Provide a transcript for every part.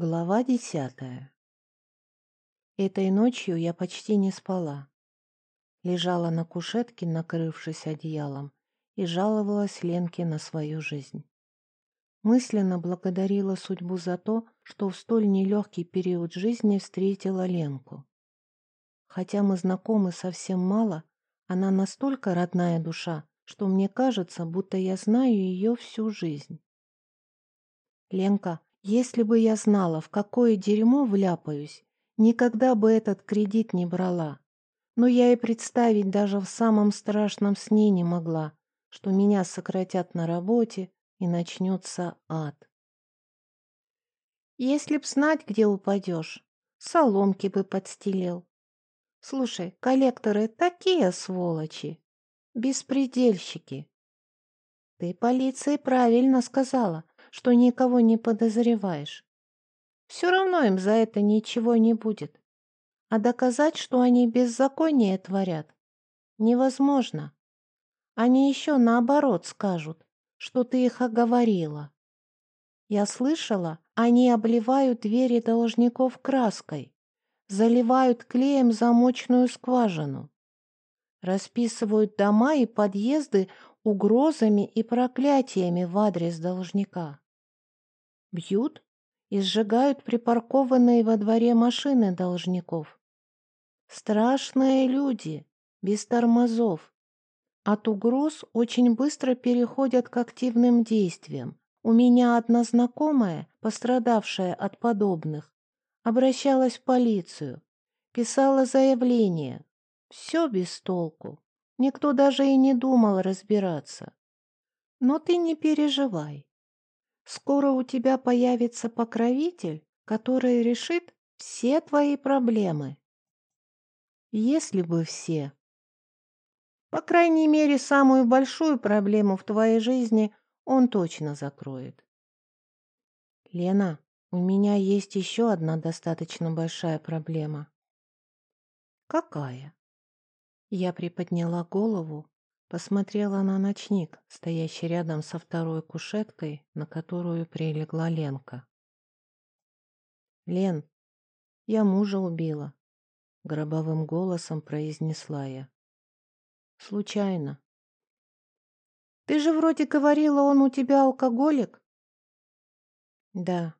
Глава десятая. Этой ночью я почти не спала. Лежала на кушетке, накрывшись одеялом, и жаловалась Ленке на свою жизнь. Мысленно благодарила судьбу за то, что в столь нелегкий период жизни встретила Ленку. Хотя мы знакомы совсем мало, она настолько родная душа, что мне кажется, будто я знаю ее всю жизнь. Ленка, если бы я знала, в какое дерьмо вляпаюсь, никогда бы этот кредит не брала. Но я и представить даже в самом страшном сне не могла, что меня сократят на работе и начнется ад. Если б знать, где упадешь, соломки бы подстелил. Слушай, коллекторы такие сволочи, беспредельщики. Ты полиции правильно сказала что никого не подозреваешь. Все равно им за это ничего не будет. А доказать, что они беззаконие творят, невозможно. Они еще наоборот скажут, что ты их оговорила. Я слышала, они обливают двери должников краской, заливают клеем замочную скважину, расписывают дома и подъезды угрозами и проклятиями в адрес должника. Бьют и сжигают припаркованные во дворе машины должников. Страшные люди, без тормозов. От угроз очень быстро переходят к активным действиям. У меня одна знакомая, пострадавшая от подобных, обращалась в полицию, писала заявление. Все без толку. Никто даже и не думал разбираться. Но ты не переживай. Скоро у тебя появится покровитель, который решит все твои проблемы. Если бы все. По крайней мере, самую большую проблему в твоей жизни он точно закроет. Лена, у меня есть еще одна достаточно большая проблема. Какая? Я приподняла голову, посмотрела на ночник, стоящий рядом со второй кушеткой, на которую прилегла Ленка. «Лен, я мужа убила», — гробовым голосом произнесла я. «Случайно». «Ты же вроде говорила, он у тебя алкоголик?» «Да».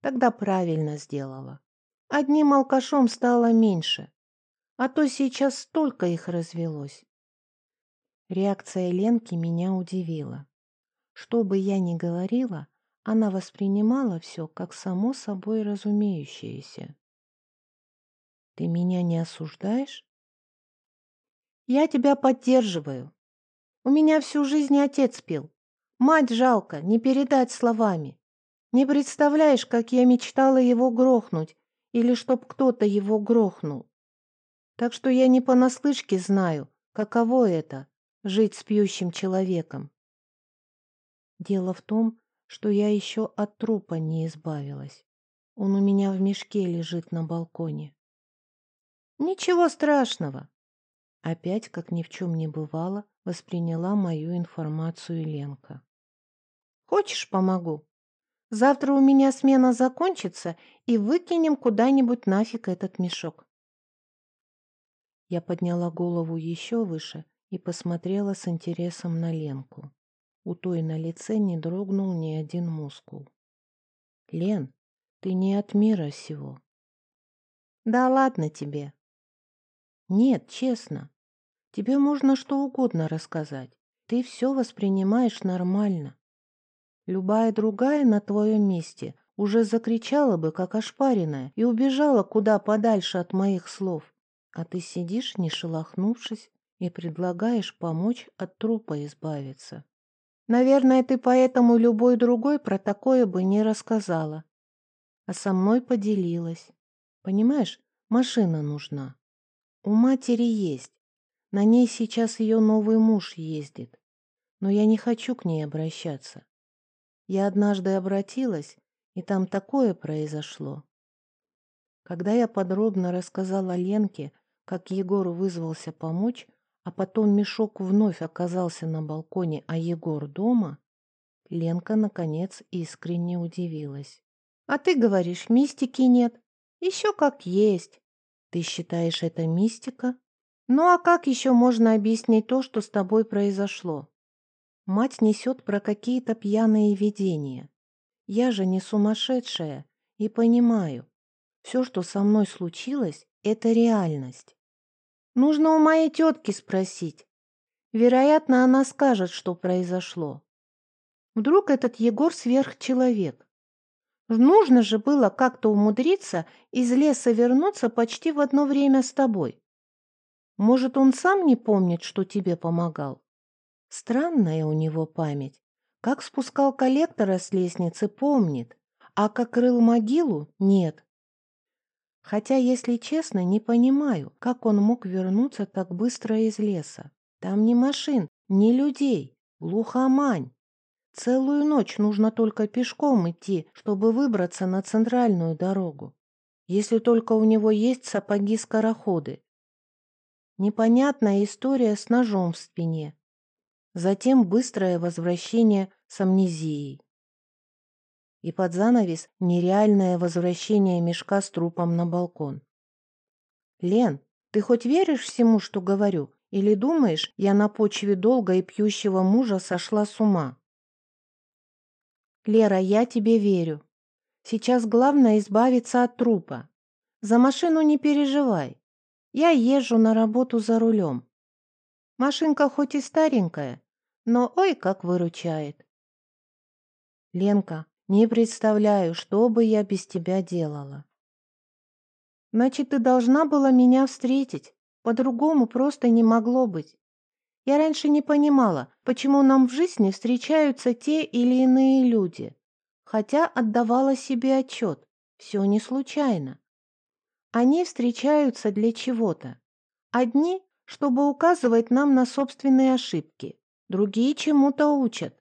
«Тогда правильно сделала. Одним алкашом стало меньше а то сейчас столько их развелось. Реакция Ленки меня удивила. Что бы я ни говорила, она воспринимала все как само собой разумеющееся. «Ты меня не осуждаешь?» «Я тебя поддерживаю. У меня всю жизнь отец пил. Мать жалко, не передать словами. Не представляешь, как я мечтала его грохнуть или чтоб кто-то его грохнул. Так что я не понаслышке знаю, каково это — жить с пьющим человеком. Дело в том, что я еще от трупа не избавилась. Он у меня в мешке лежит на балконе. Ничего страшного. Опять, как ни в чем не бывало, восприняла мою информацию Ленка. Хочешь, помогу? Завтра у меня смена закончится, и выкинем куда-нибудь нафиг этот мешок. Я подняла голову еще выше и посмотрела с интересом на Ленку. У той на лице не дрогнул ни один мускул. «Лен, ты не от мира сего». «Да ладно тебе». «Нет, честно. Тебе можно что угодно рассказать. Ты все воспринимаешь нормально. Любая другая на твоем месте уже закричала бы, как ошпаренная, и убежала куда подальше от моих слов. А ты сидишь, не шелохнувшись, и предлагаешь помочь от трупа избавиться. Наверное, ты поэтому любой другой про такое бы не рассказала. А со мной поделилась. Понимаешь, машина нужна. У матери есть. На ней сейчас ее новый муж ездит. Но я не хочу к ней обращаться. Я однажды обратилась, и там такое произошло. Когда я подробно рассказала Ленке, как Егор вызвался помочь, а потом мешок вновь оказался на балконе, а Егор дома, Ленка, наконец, искренне удивилась. А ты говоришь, мистики нет. Еще как есть. Ты считаешь это мистика? Ну а как еще можно объяснить то, что с тобой произошло? Мать несет про какие-то пьяные видения. Я же не сумасшедшая и понимаю, все, что со мной случилось, это реальность. Нужно у моей тетки спросить. Вероятно, она скажет, что произошло. Вдруг этот Егор сверхчеловек. Нужно же было как-то умудриться из леса вернуться почти в одно время с тобой. Может, он сам не помнит, что тебе помогал? Странная у него память. Как спускал коллектора с лестницы, помнит, а как крыл могилу – нет. Хотя, если честно, не понимаю, как он мог вернуться так быстро из леса. Там ни машин, ни людей, глухомань. Целую ночь нужно только пешком идти, чтобы выбраться на центральную дорогу. Если только у него есть сапоги-скороходы. Непонятная история с ножом в спине. Затем быстрое возвращение с амнезией. И под занавес нереальное возвращение мешка с трупом на балкон. «Лен, ты хоть веришь всему, что говорю, или думаешь, я на почве долга и пьющего мужа сошла с ума?» «Лера, я тебе верю. Сейчас главное избавиться от трупа. За машину не переживай. Я езжу на работу за рулем. Машинка хоть и старенькая, но ой, как выручает. Ленка, не представляю, что бы я без тебя делала. Значит, ты должна была меня встретить. По-другому просто не могло быть. Я раньше не понимала, почему нам в жизни встречаются те или иные люди, хотя отдавала себе отчет, все не случайно. Они встречаются для чего-то. Одни, чтобы указывать нам на собственные ошибки, другие чему-то учат.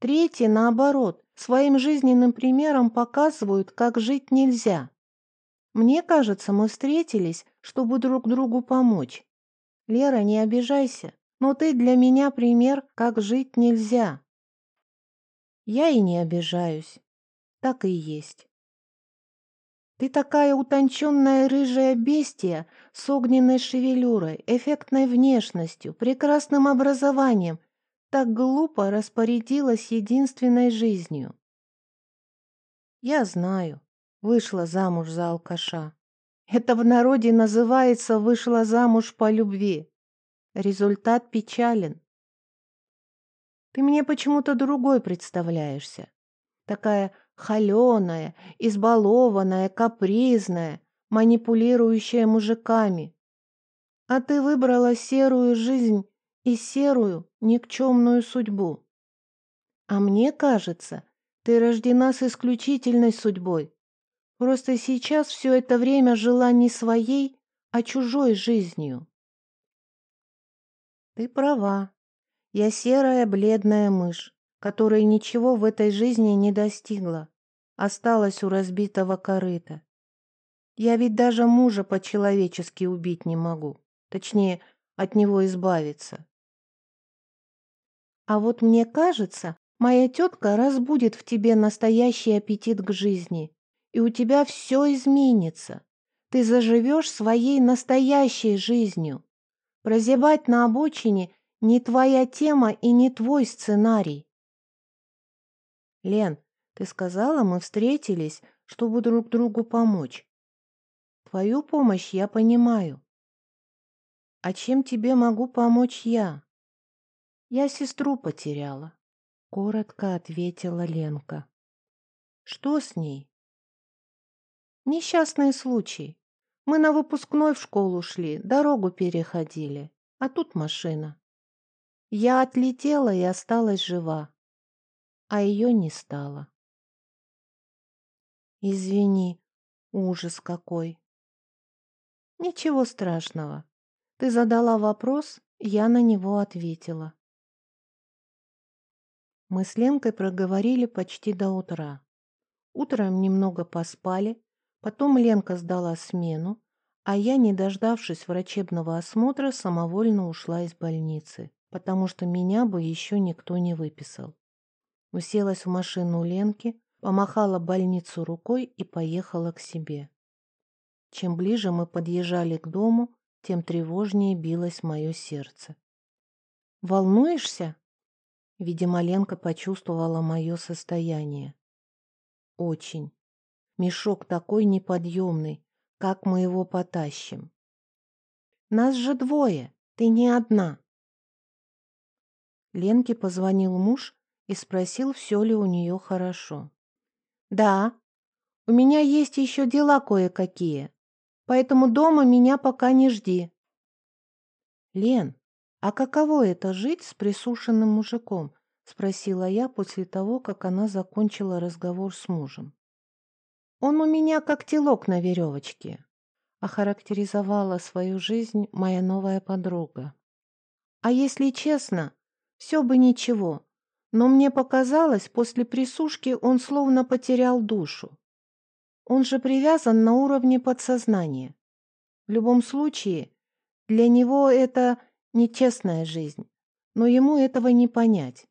Третьи, наоборот, своим жизненным примером показывают, как жить нельзя. Мне кажется, мы встретились, чтобы друг другу помочь. Лера, не обижайся. Но ты для меня пример, как жить нельзя. Я и не обижаюсь. Так и есть. Ты такая утонченная рыжая бестия с огненной шевелюрой, эффектной внешностью, прекрасным образованием, так глупо распорядилась единственной жизнью. Я знаю, вышла замуж за алкаша. Это в народе называется «вышла замуж по любви». Результат печален. Ты мне почему-то другой представляешься. Такая холеная, избалованная, капризная, манипулирующая мужиками. А ты выбрала серую жизнь и серую, никчемную судьбу. А мне кажется, ты рождена с исключительной судьбой. Просто сейчас все это время жила не своей, а чужой жизнью. Ты права. Я серая бледная мышь, которая ничего в этой жизни не достигла. Осталась у разбитого корыта. Я ведь даже мужа по-человечески убить не могу. Точнее, от него избавиться. А вот мне кажется, моя тетка разбудит в тебе настоящий аппетит к жизни, и у тебя все изменится. Ты заживешь своей настоящей жизнью. Прозябать на обочине не твоя тема и не твой сценарий. Лен, ты сказала, мы встретились, чтобы друг другу помочь. Твою помощь я понимаю. А чем тебе могу помочь я? Я сестру потеряла, коротко ответила Ленка. Что с ней? Несчастный случай. Мы на выпускной в школу шли, дорогу переходили, а тут машина. Я отлетела и осталась жива, а ее не стало. Извини, ужас какой. Ничего страшного. Ты задала вопрос, я на него ответила. Мы с Ленкой проговорили почти до утра. Утром немного поспали, Потом Ленка сдала смену, а я, не дождавшись врачебного осмотра, самовольно ушла из больницы, потому что меня бы еще никто не выписал. Уселась в машину Ленки, помахала больницу рукой и поехала к себе. Чем ближе мы подъезжали к дому, тем тревожнее билось мое сердце. «Волнуешься?» Видимо, Ленка почувствовала мое состояние. «Очень. Мешок такой неподъемный. Как мы его потащим?» «Нас же двое. Ты не одна». Ленке позвонил муж и спросил, все ли у нее хорошо. «Да, у меня есть еще дела кое-какие, поэтому дома меня пока не жди». «Лен, а каково это жить с присушенным мужиком?» — спросила я после того, как она закончила разговор с мужем. «Он у меня как телок на веревочке», — охарактеризовала свою жизнь моя новая подруга. «А если честно, все бы ничего, но мне показалось, после присушки он словно потерял душу. Он же привязан на уровне подсознания. В любом случае, для него это нечестная жизнь, но ему этого не понять.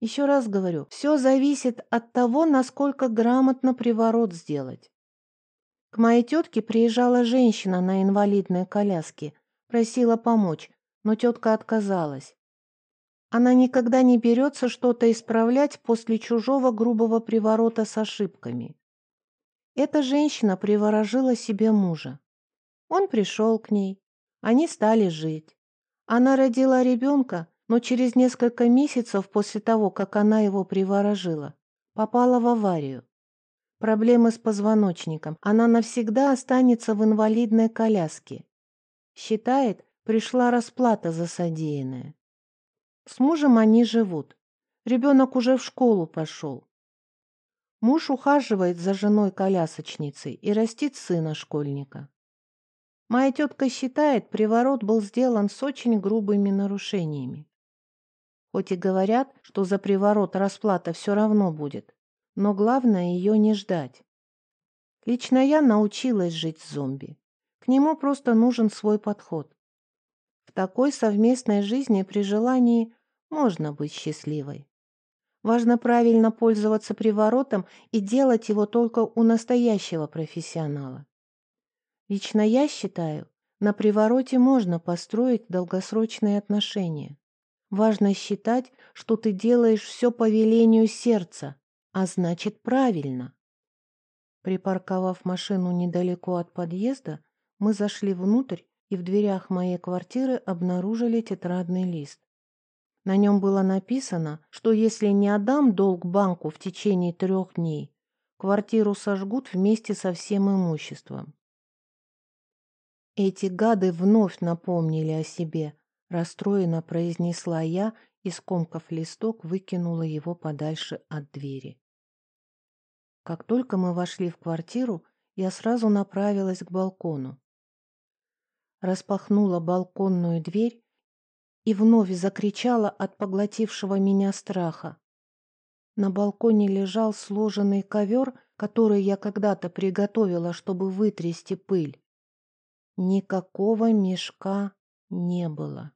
Еще раз говорю, все зависит от того, насколько грамотно приворот сделать. К моей тетке приезжала женщина на инвалидной коляске, просила помочь, но тетка отказалась. Она никогда не берется что-то исправлять после чужого грубого приворота с ошибками. Эта женщина приворожила себе мужа. Он пришел к ней. Они стали жить. Она родила ребенка, но через несколько месяцев после того, как она его приворожила, попала в аварию. Проблемы с позвоночником. Она навсегда останется в инвалидной коляске. Считает, пришла расплата за содеянное. С мужем они живут. Ребенок уже в школу пошел. Муж ухаживает за женой-колясочницей и растит сына-школьника. Моя тетка считает, приворот был сделан с очень грубыми нарушениями. Хоть и говорят, что за приворот расплата все равно будет, но главное ее не ждать. Лично я научилась жить с зомби. К нему просто нужен свой подход. В такой совместной жизни при желании можно быть счастливой. Важно правильно пользоваться приворотом и делать его только у настоящего профессионала. Лично я считаю, на привороте можно построить долгосрочные отношения. Важно считать, что ты делаешь все по велению сердца, а значит правильно. Припарковав машину недалеко от подъезда, мы зашли внутрь и в дверях моей квартиры обнаружили тетрадный лист. На нем было написано, что если не отдам долг банку в течение трех дней, квартиру сожгут вместе со всем имуществом. Эти гады вновь напомнили о себе, расстроенно произнесла я и, скомкав листок, выкинула его подальше от двери. Как только мы вошли в квартиру, я сразу направилась к балкону. Распахнула балконную дверь и вновь закричала от поглотившего меня страха. На балконе лежал сложенный ковер, который я когда-то приготовила, чтобы вытрясти пыль. Никакого мешка не было.